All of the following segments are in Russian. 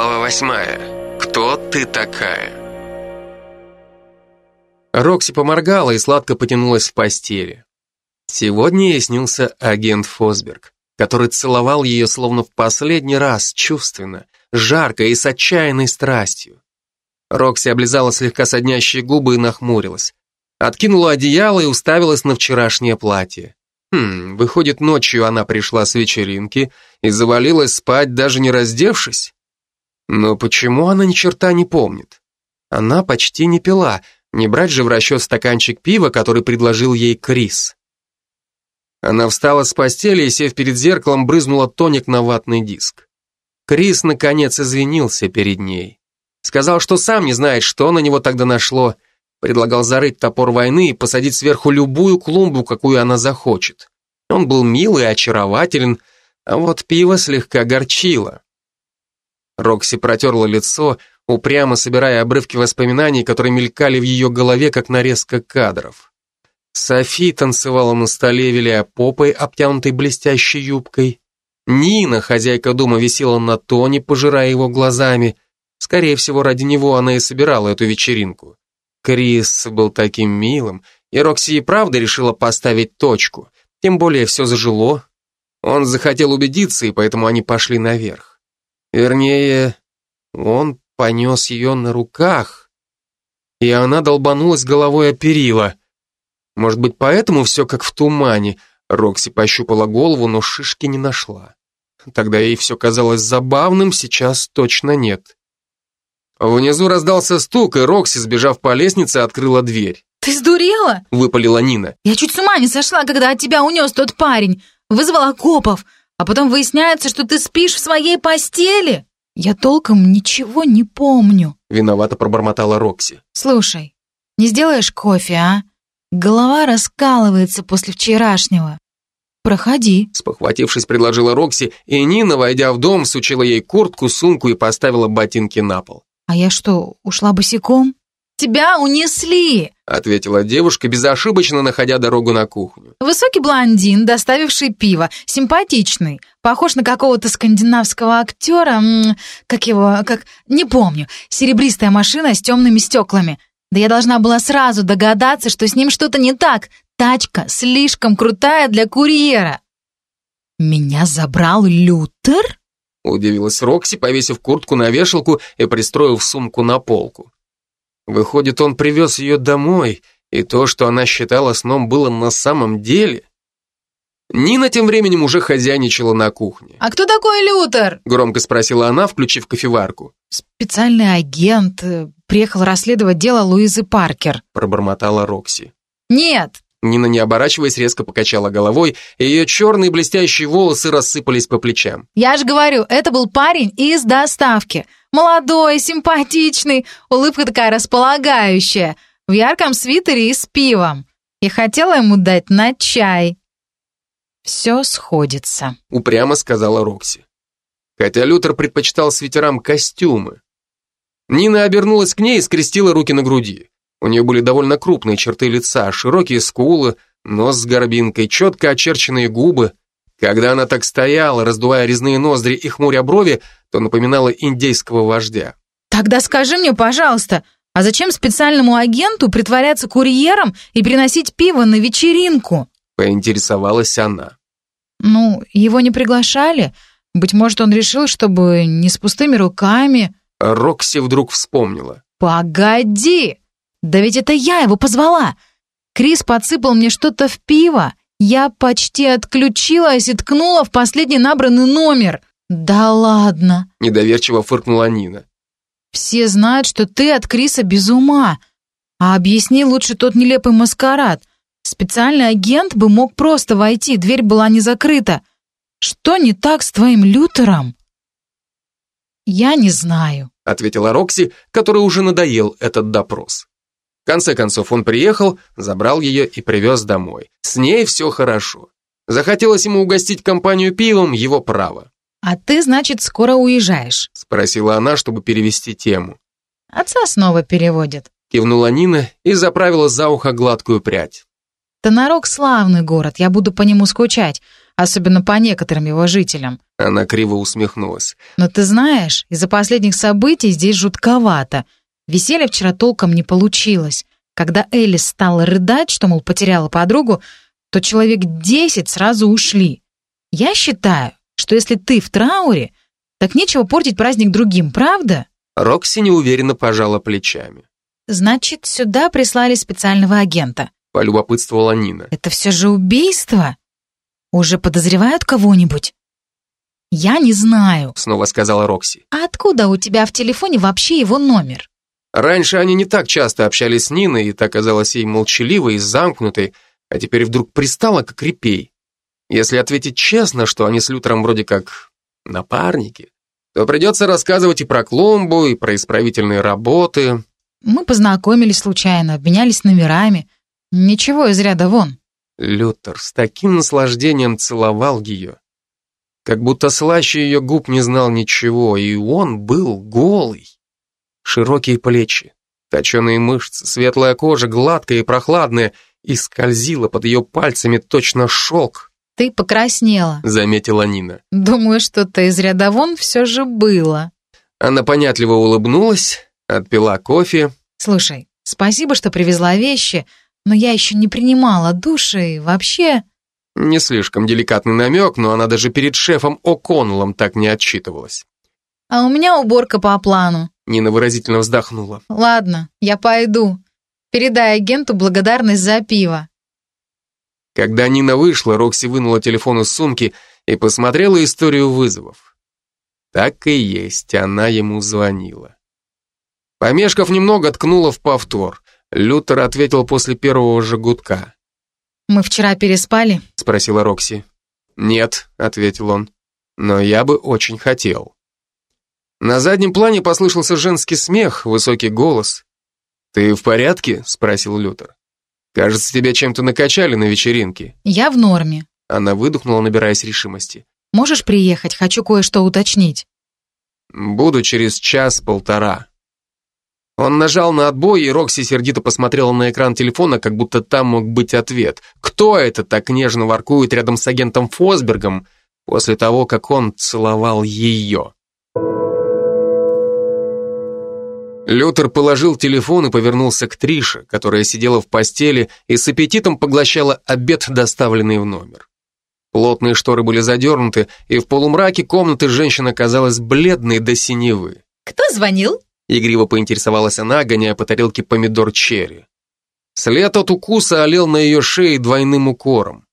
Глава восьмая. Кто ты такая? Рокси поморгала и сладко потянулась в постели. Сегодня ей снился агент Фосберг, который целовал ее словно в последний раз, чувственно, жарко и с отчаянной страстью. Рокси облизала слегка соднящие губы и нахмурилась. Откинула одеяло и уставилась на вчерашнее платье. Хм, выходит, ночью она пришла с вечеринки и завалилась спать, даже не раздевшись? Но почему она ни черта не помнит? Она почти не пила, не брать же в расчет стаканчик пива, который предложил ей Крис. Она встала с постели и, сев перед зеркалом, брызнула тоник на ватный диск. Крис, наконец, извинился перед ней. Сказал, что сам не знает, что на него тогда нашло, предлагал зарыть топор войны и посадить сверху любую клумбу, какую она захочет. Он был милый и очарователен, а вот пиво слегка горчило. Рокси протерла лицо, упрямо собирая обрывки воспоминаний, которые мелькали в ее голове, как нарезка кадров. Софи танцевала на столе, виляя попой, обтянутой блестящей юбкой. Нина, хозяйка дома, висела на тоне, пожирая его глазами. Скорее всего, ради него она и собирала эту вечеринку. Крис был таким милым, и Рокси и правда решила поставить точку. Тем более все зажило. Он захотел убедиться, и поэтому они пошли наверх. Вернее, он понес ее на руках, и она долбанулась головой о перила. Может быть, поэтому все как в тумане. Рокси пощупала голову, но шишки не нашла. Тогда ей все казалось забавным, сейчас точно нет. Внизу раздался стук, и Рокси, сбежав по лестнице, открыла дверь. «Ты сдурела?» — выпалила Нина. «Я чуть с ума не сошла, когда от тебя унес тот парень. Вызвала копов, а потом выясняется, что ты спишь в своей постели. Я толком ничего не помню». Виновато пробормотала Рокси. «Слушай, не сделаешь кофе, а? Голова раскалывается после вчерашнего. Проходи». Спохватившись, предложила Рокси, и Нина, войдя в дом, сучила ей куртку, сумку и поставила ботинки на пол. «А я что, ушла босиком?» «Тебя унесли!» Ответила девушка, безошибочно находя дорогу на кухню. «Высокий блондин, доставивший пиво, симпатичный, похож на какого-то скандинавского актера, как его, как, не помню, серебристая машина с темными стеклами. Да я должна была сразу догадаться, что с ним что-то не так. Тачка слишком крутая для курьера». «Меня забрал Лютер?» Удивилась Рокси, повесив куртку на вешалку и пристроив сумку на полку. Выходит, он привез ее домой, и то, что она считала сном, было на самом деле. Нина тем временем уже хозяйничала на кухне. «А кто такой Лютер?» Громко спросила она, включив кофеварку. «Специальный агент. Э, приехал расследовать дело Луизы Паркер», пробормотала Рокси. «Нет, Нина, не оборачиваясь, резко покачала головой, и ее черные блестящие волосы рассыпались по плечам. «Я же говорю, это был парень из доставки. Молодой, симпатичный, улыбка такая располагающая, в ярком свитере и с пивом. И хотела ему дать на чай». «Все сходится», — упрямо сказала Рокси. Хотя Лютер предпочитал свитерам костюмы. Нина обернулась к ней и скрестила руки на груди. У нее были довольно крупные черты лица, широкие скулы, нос с горбинкой, четко очерченные губы. Когда она так стояла, раздувая резные ноздри и хмуря брови, то напоминала индейского вождя. «Тогда скажи мне, пожалуйста, а зачем специальному агенту притворяться курьером и приносить пиво на вечеринку?» Поинтересовалась она. «Ну, его не приглашали. Быть может, он решил, чтобы не с пустыми руками...» Рокси вдруг вспомнила. «Погоди! Да ведь это я его позвала! Крис подсыпал мне что-то в пиво. Я почти отключилась и ткнула в последний набранный номер. Да ладно!» Недоверчиво фыркнула Нина. «Все знают, что ты от Криса без ума. А объясни лучше тот нелепый маскарад. Специальный агент бы мог просто войти, дверь была не закрыта. Что не так с твоим Лютером?» «Я не знаю», — ответила Рокси, которой уже надоел этот допрос. Конце концов он приехал, забрал ее и привез домой. С ней все хорошо. Захотелось ему угостить компанию пивом, его право. «А ты, значит, скоро уезжаешь?» Спросила она, чтобы перевести тему. «Отца снова переводят», кивнула Нина и заправила за ухо гладкую прядь. «Тонарок славный город, я буду по нему скучать. особенно по некоторым его жителям. Она криво усмехнулась. Но ты знаешь, из-за последних событий здесь жутковато. Веселье вчера толком не получилось. Когда Элис стала рыдать, что, мол, потеряла подругу, то человек десять сразу ушли. Я считаю, что если ты в трауре, так нечего портить праздник другим, правда? Рокси неуверенно пожала плечами. Значит, сюда прислали специального агента. Полюбопытствовала Нина. Это все же убийство? Уже подозревают кого-нибудь? Я не знаю. Снова сказала Рокси. А откуда у тебя в телефоне вообще его номер? Раньше они не так часто общались с Ниной, и так казалась ей молчаливой и замкнутой, а теперь вдруг пристала, как репей. Если ответить честно, что они с Лютером вроде как напарники, то придется рассказывать и про клумбу, и про исправительные работы. Мы познакомились случайно, обменялись номерами. Ничего из ряда вон. Лютер с таким наслаждением целовал ее. Как будто слаще ее губ не знал ничего, и он был голый. Широкие плечи, точеные мышцы, светлая кожа, гладкая и прохладная, и скользила под ее пальцами точно шелк. Ты покраснела, заметила Нина. Думаю, что-то из ряда вон все же было. Она понятливо улыбнулась, отпила кофе. Слушай, спасибо, что привезла вещи, но я еще не принимала душа и вообще... Не слишком деликатный намек, но она даже перед шефом О'Коннеллом так не отчитывалась. А у меня уборка по плану. Нина выразительно вздохнула. Ладно, я пойду. Передай агенту благодарность за пиво. Когда Нина вышла, Рокси вынула телефон из сумки и посмотрела историю вызовов. Так и есть, она ему звонила. Помешков немного, ткнула в повтор. Лютер ответил после первого же гудка. «Мы вчера переспали?» — спросила Рокси. «Нет», — ответил он, — «но я бы очень хотел». На заднем плане послышался женский смех, высокий голос. «Ты в порядке?» — спросил Лютер. «Кажется, тебя чем-то накачали на вечеринке». «Я в норме». Она выдохнула, набираясь решимости. «Можешь приехать? Хочу кое-что уточнить». «Буду через час-полтора». Он нажал на отбой, и Рокси сердито посмотрела на экран телефона, как будто там мог быть ответ. Кто это так нежно воркует рядом с агентом Фосбергом после того, как он целовал ее? Лютер положил телефон и повернулся к Трише, которая сидела в постели и с аппетитом поглощала обед, доставленный в номер. Плотные шторы были задернуты, и в полумраке комнаты женщина казалась бледной до синевы. «Кто звонил?» Игриво поинтересовалась она, гоняя по тарелке помидор черри. След от укуса олел на ее шее двойным укором.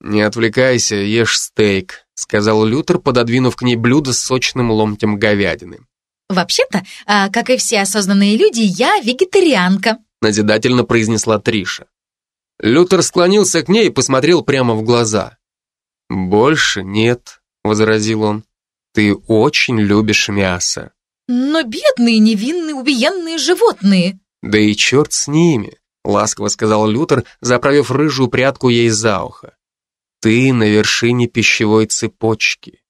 «Не отвлекайся, ешь стейк», — сказал Лютер, пододвинув к ней блюдо с сочным ломтем говядины. «Вообще-то, а, как и все осознанные люди, я вегетарианка», — назидательно произнесла Триша. Лютер склонился к ней и посмотрел прямо в глаза. «Больше нет», — возразил он. «Ты очень любишь мясо». «Но бедные, невинные, убиенные животные!» «Да и черт с ними!» — ласково сказал Лютер, заправив рыжую прядку ей за ухо. «Ты на вершине пищевой цепочки.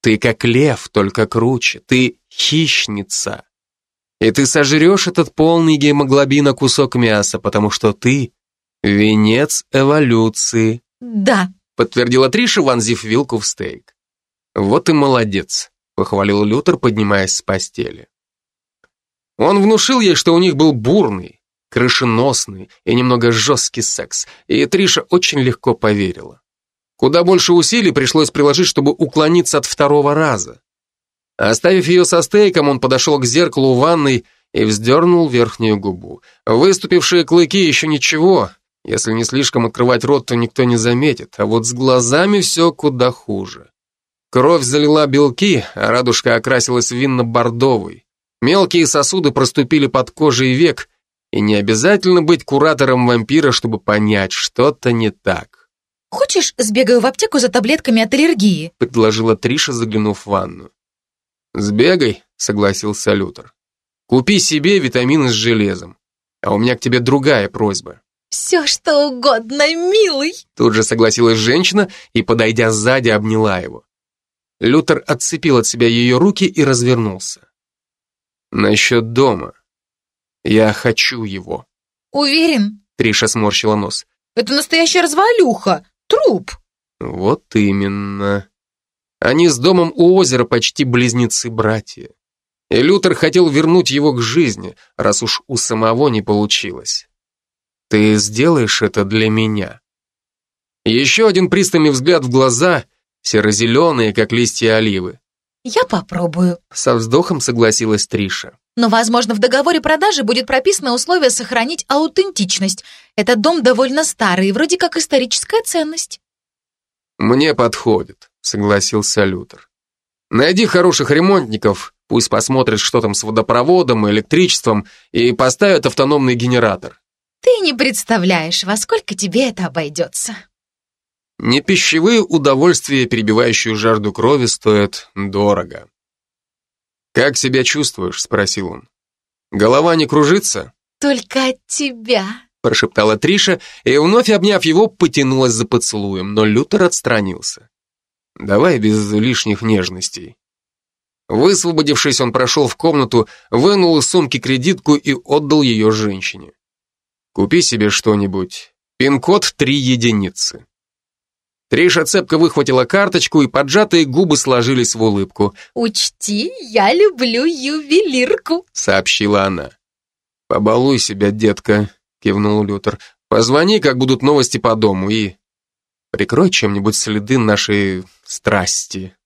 Ты как лев, только круче. Ты хищница. И ты сожрешь этот полный гемоглобина кусок мяса, потому что ты — венец эволюции». «Да», — подтвердила Триша, вонзив вилку в стейк. «Вот и молодец похвалил Лютер, поднимаясь с постели. Он внушил ей, что у них был бурный, крышеносный и немного жесткий секс, и Триша очень легко поверила. Куда больше усилий пришлось приложить, чтобы уклониться от второго раза. Оставив ее со стейком, он подошел к зеркалу в ванной и вздернул верхнюю губу. Выступившие клыки еще ничего, если не слишком открывать рот, то никто не заметит, а вот с глазами все куда хуже. Кровь залила белки, а радужка окрасилась в винно-бордовый. Мелкие сосуды проступили под кожей век, и не обязательно быть куратором вампира, чтобы понять, что-то не так. «Хочешь, сбегаю в аптеку за таблетками от аллергии?» предложила Триша, заглянув в ванну. «Сбегай», — согласился Лютер. «Купи себе витамины с железом. А у меня к тебе другая просьба». «Все что угодно, милый!» Тут же согласилась женщина и, подойдя сзади, обняла его. Лютер отцепил от себя ее руки и развернулся. «Насчет дома. Я хочу его». «Уверен?» Триша сморщила нос. «Это настоящая развалюха. Труп». Вот именно. Они с домом у озера почти близнецы-братья. И Лютер хотел вернуть его к жизни, раз уж у самого не получилось. Ты сделаешь это для меня. Еще один пристальный взгляд в глаза, серо-зеленые, как листья оливы. «Я попробую», — со вздохом согласилась Триша. «Но, возможно, в договоре продажи будет прописано условие сохранить аутентичность. Этот дом довольно старый, вроде как историческая ценность». «Мне подходит», — согласился Лютер. «Найди хороших ремонтников, пусть посмотрят, что там с водопроводом, электричеством, и поставят автономный генератор». «Ты не представляешь, во сколько тебе это обойдется». Не пищевые удовольствия, перебивающие жажду крови, стоят дорого. «Как себя чувствуешь?» — спросил он. «Голова не кружится?» «Только от тебя», — прошептала Триша, и, вновь обняв его, потянулась за поцелуем, но Лютер отстранился. «Давай без лишних нежностей». Высвободившись, он прошел в комнату, вынул из сумки кредитку и отдал ее женщине. «Купи себе что-нибудь. Пин-код три единицы». Триша цепко выхватила карточку, и поджатые губы сложились в улыбку. «Учти, я люблю ювелирку», — сообщила она. «Побалуй себя, детка», — кивнул Лютер. «Позвони, как будут новости по дому, и прикрой чем-нибудь следы нашей страсти».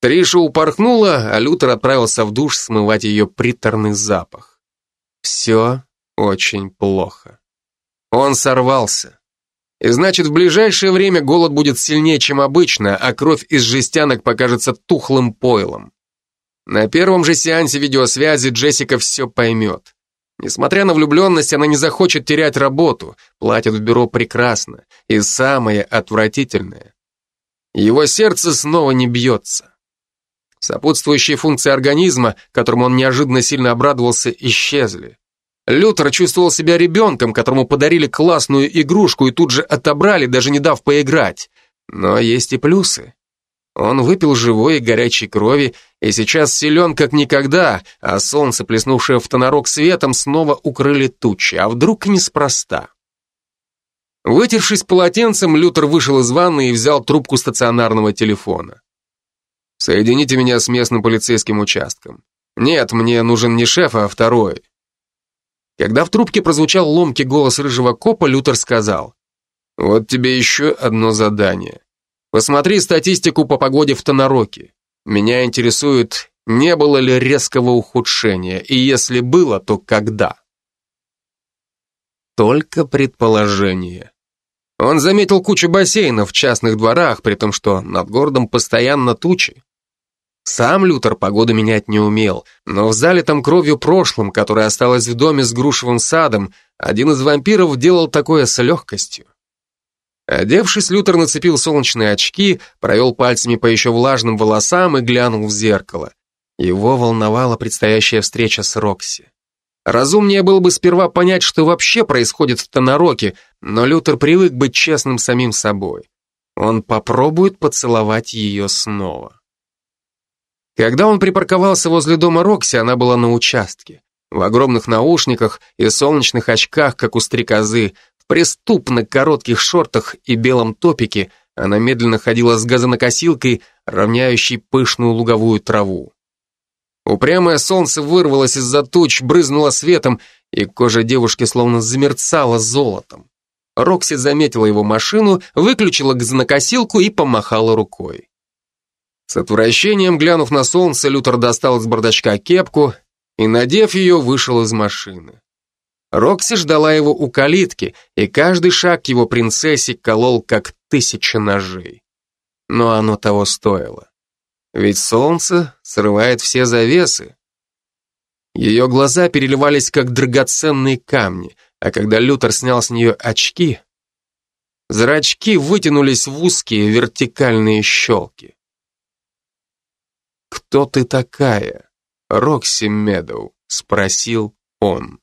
Триша упорхнула, а Лютер отправился в душ смывать ее приторный запах. Все очень плохо. Он сорвался. И значит, в ближайшее время голод будет сильнее, чем обычно, а кровь из жестянок покажется тухлым пойлом. На первом же сеансе видеосвязи Джессика все поймет. Несмотря на влюбленность, она не захочет терять работу, платят в бюро прекрасно. И самое отвратительное. Его сердце снова не бьется. Сопутствующие функции организма, которым он неожиданно сильно обрадовался, исчезли. Лютер чувствовал себя ребенком, которому подарили классную игрушку и тут же отобрали, даже не дав поиграть. Но есть и плюсы. Он выпил живой и горячей крови, и сейчас силен как никогда, а солнце, плеснувшее в тонорок светом, снова укрыли тучи, а вдруг неспроста. Вытершись полотенцем, Лютер вышел из ванны и взял трубку стационарного телефона. «Соедините меня с местным полицейским участком. Нет, мне нужен не шеф, а второй. Когда в трубке прозвучал ломкий голос рыжего копа, Лютер сказал, «Вот тебе еще одно задание. Посмотри статистику по погоде в Тонороке. Меня интересует, не было ли резкого ухудшения, и если было, то когда?» Только предположение. Он заметил кучу бассейнов в частных дворах, при том, что над городом постоянно тучи. Сам Лютер погоду менять не умел, но в залитом кровью прошлом, которое осталось в доме с грушевым садом, один из вампиров делал такое с легкостью. Одевшись, Лютер нацепил солнечные очки, провел пальцами по еще влажным волосам и глянул в зеркало. Его волновала предстоящая встреча с Рокси. Разумнее было бы сперва понять, что вообще происходит в Тонороке, но Лютер привык быть честным самим собой. Он попробует поцеловать ее снова. Когда он припарковался возле дома Рокси, она была на участке. В огромных наушниках и солнечных очках, как у стрекозы, в преступно коротких шортах и белом топике она медленно ходила с газонокосилкой, равняющей пышную луговую траву. Упрямое солнце вырвалось из-за туч, брызнуло светом, и кожа девушки словно замерцала золотом. Рокси заметила его машину, выключила газонокосилку и помахала рукой. С отвращением глянув на солнце, Лютер достал из бардачка кепку и, надев ее, вышел из машины. Рокси ждала его у калитки, и каждый шаг его принцессе колол, как тысяча ножей. Но оно того стоило. Ведь солнце срывает все завесы. Ее глаза переливались, как драгоценные камни, а когда Лютер снял с нее очки, зрачки вытянулись в узкие вертикальные щелки. «Кто ты такая, Рокси Медоу?» — спросил он.